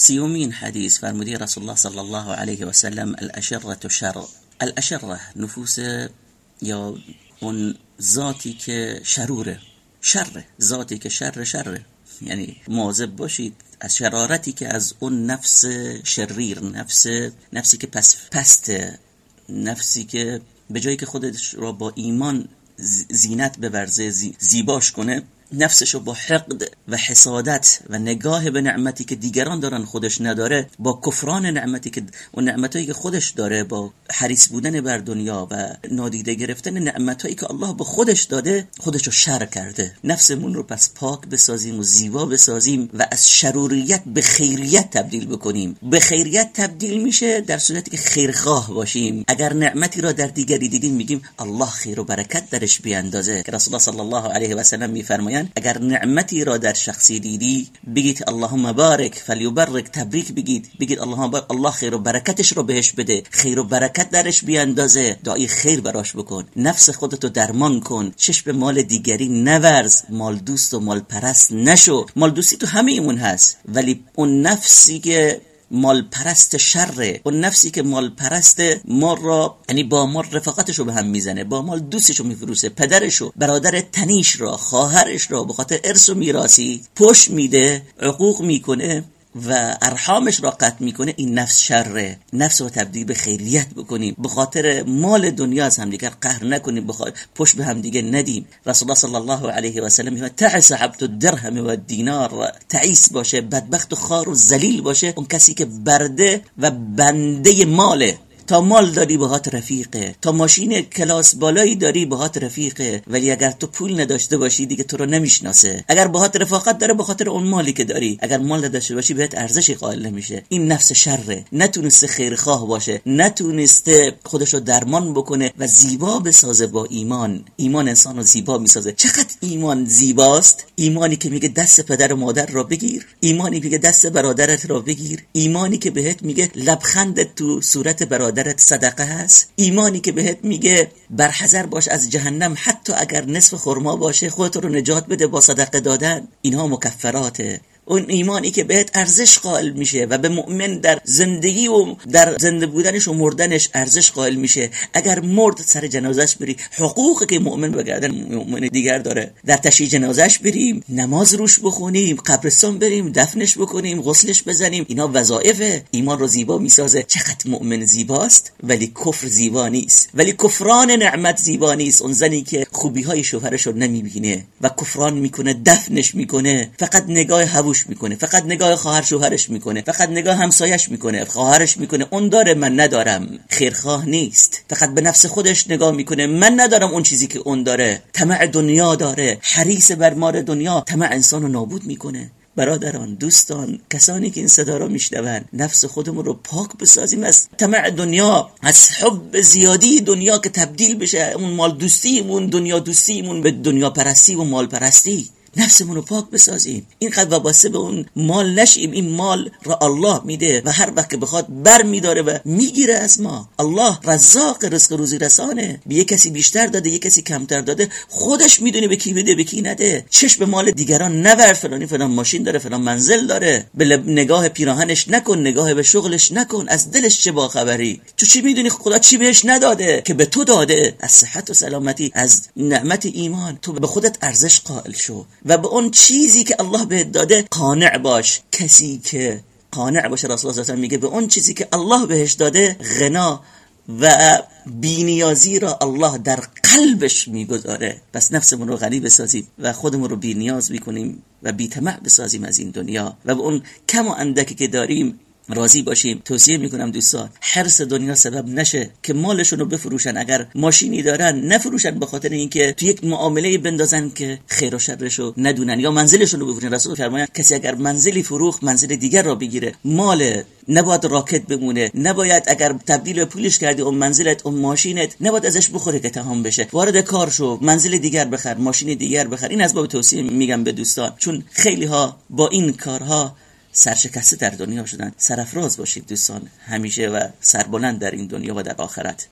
سیومین حدیث فرمودی رسول الله صلی الله علیه و سلم شر. الاشره نفوس یا اون ذاتی که شروره شر ذاتی که شر. شره یعنی مواظب باشید از شرارتی که از اون نفس شریر نفس نفسی که پس پست نفسی که به جایی که خودش را با ایمان زینت ببرزه زیباش کنه. نفسشو با حقد و حسادت و نگاه به نعمتی که دیگران دارن خودش نداره با کفران نعمتی که و نعمتایی که خودش داره با حریص بودن بر دنیا و نادیده گرفتن نعمتایی که الله به خودش داده خودشو شر کرده. نفسمون رو پس پاک بسازیم و زیبا بسازیم و از شروریت به خیریت تبدیل بکنیم. به خیریت تبدیل میشه در صورتی که خیرخواه باشیم. اگر نعمتی را در دیگری دیدیم میگیم الله خیر و برکت درش بیاندازه. که رسول الله صلی الله علیه و سلم میفرمایند اگر نعمتی را در شخصی دیدی بگید اللهم بارک فلیبرک تبریک بگید بگید اللهم بارک الله خیر و برکتش رو بهش بده خیر و برکت درش بیاندازه دعای خیر براش بکن نفس خودتو درمان کن چشم مال دیگری نورز مال دوست و مال پرست نشو مال دوستی تو همه ایمون هست ولی اون نفسی که مال پرست شره. اون نفسی که مال پرست ما را یعنی با ما رفاقتش رو به هم می‌زنه با مال دوستش رو میفروسه پدرشو برادر تنیش را خواهرش را به خاطر ارث و میراثی پشت میده عقوق می‌کنه. و ارحامش را قطع می‌کنه این نفس شره. نفس رو تبدیل به خیریت بکنیم. به خاطر مال دنیا از همدیگر قهر نکنیم. بخاطر پشت به همدیگه ندیم. رسول الله صلی الله علیه و سلم میگه تعس عبد الدرهم و دینار تعیس باشه بدبخت و خار و ذلیل باشه. اون کسی که برده و بنده ماله. تا مال داری باهات رفیقه. تا ماشین کلاس بالایی داری باهات رفیقه. ولی اگر تو پول نداشته باشی دیگه تو رو نمی‌شناسه. اگر باهات رفاقت داره به خاطر اون مالی که داری. اگر مال نداشته باشی بهت ارزشی قائل نمیشه. این نفس شره. نتونسته خیرخواه باشه. نتونسته خودش رو درمان بکنه و زیبا بسازه با ایمان. ایمان انسان رو زیبا می‌سازه. چقدر ایمان زیباست؟ ایمانی که میگه دست پدر و مادر را بگیر. ایمانی که میگه دست برادرت را بگیر. ایمانی که بهت میگه لبخند تو صورت برادر برادرت صدقه هست؟ ایمانی که بهت میگه برحذر باش از جهنم حتی اگر نصف خرما باشه خودت رو نجات بده با صدقه دادن. اینها مکفراته اون ایمانی که بهت ارزش قائل میشه و به مؤمن در زندگی و در زنده بودنش و مردنش ارزش قائل میشه. اگر مرد سر جنازش بری حقوقی که مؤمن بگردن مؤمن دیگر داره. در تشییع جنازش بریم نماز روش بخونیم قبرستان بریم دفنش بکنیم غسلش بزنیم. اینا وظایف ایمان رو زیبا می‌سازه. چقدر مؤمن زیباست؟ ولی کفر زیبا نیست. ولی کفران نعمت زیبا نیست. اون زنی که خوبی های شوهرش رو نمی‌بینه و کفران می‌کنه دفنش می‌کنه. فقط نگاه هووش می‌کنه. فقط نگاه خواهر شوهرش می‌کنه. فقط نگاه همسایش می‌کنه. خواهرش می‌کنه. اون داره من ندارم. خیرخواه نیست. فقط به نفس خودش نگاه می‌کنه. من ندارم اون چیزی که اون داره. طمع دنیا داره. حریص بر مار دنیا. طمع انسان رو نابود می‌کنه. برادران دوستان کسانی که این صدا را میشنون. نفس خودمون رو پاک بسازیم. از طمع دنیا از حب زیادی دنیا که تبدیل بشه. اون مال دوستیمون دنیا دوستیمون به دنیا پرستی و مال پرستی. نفسمون رو پاک بسازیم. اینقدر وابسته به اون مال نشیم. این مال را الله میده و هر وقت که بخواد بر میداره و می‌گیره از ما. الله رزاق رزق روزی رسانه. به یه کسی بیشتر داده یه کسی کمتر داده. خودش می‌دونه به کی بده به کی نده. چشم مال دیگران نور فلانی فلان ماشین داره فلان منزل داره. به نگاه پیراهنش نکن نگاه به شغلش نکن. از دلش چه باخبری؟ تو چی می‌دونی خدا چی بهش نداده که به تو داده؟ از صحت و سلامتی از نعمت ایمان. تو به خودت ارزش قائل شو. و به اون چیزی که الله بهت داده قانع باش. کسی که قانع باشه رسول الله میگه به اون چیزی که الله بهش داده غنا و بینیازی را الله در قلبش می‌گذاره. پس نفسمون رو غنی بسازیم و خودمون رو بینیاز می‌کنیم و بیتمع بسازیم از این دنیا. و به اون کم و اندکی که داریم راضی باشیم. توصیه می‌کنم دوستان حرس دنیا سبب نشه که مالشون رو بفروشن. اگر ماشینی دارن نفروشن به خاطر اینکه تو یک معامله بندازن که خیر و شرشو ندونن. یا منزلشون رو بفروشن. رسول فرمایند کسی اگر منزلی فروخ منزل دیگر را بگیره. مال نباید راکت بمونه. نباید اگر تبدیل پولش کردی اون منزلت اون ماشینت نباید ازش بخوره که تمام بشه. وارد کار شو. منزل دیگر بخر ماشین دیگر بخر. این از باب توصیه میگم به دوستان. چون خیلی ها با این کارها سرشکسته در دنیا شدن. سرفراز باشید دوستان. همیشه و سربلند در این دنیا و در آخرت.